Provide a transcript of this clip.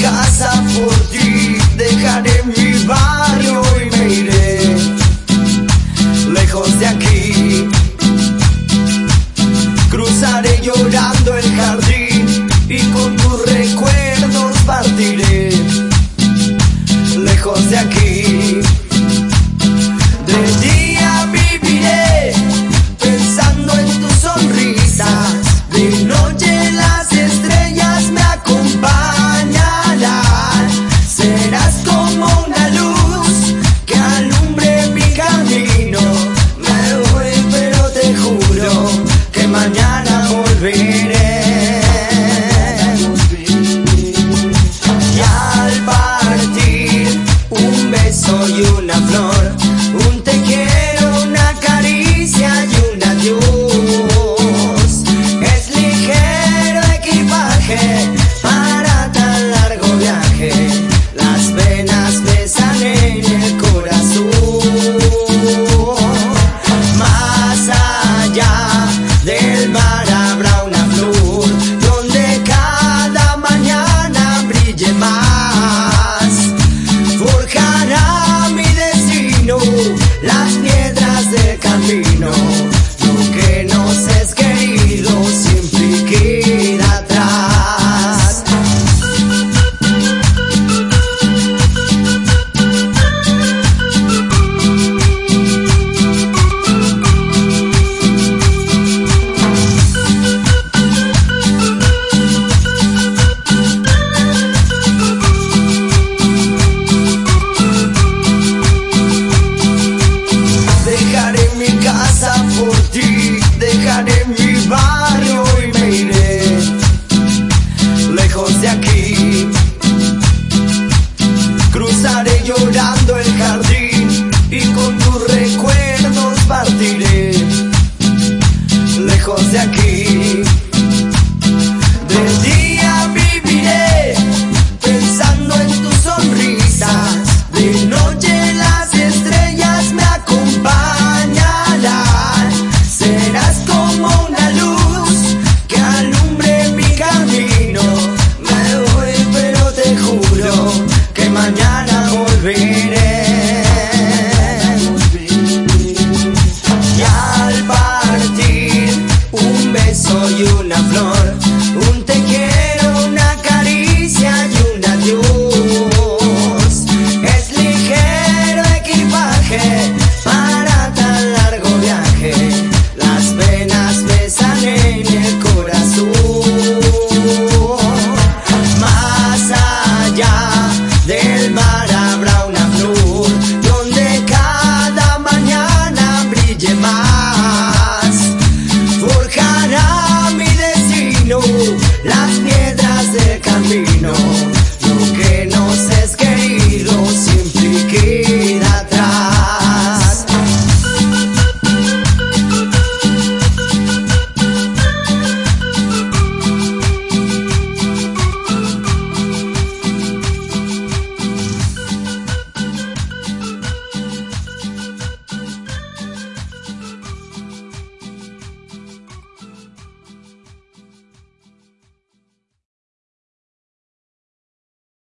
casa por ti. que mañana volveré. Y al partir, un beso y una flor. nadie más. Forjará mi destino, las piedras del camino, lo que no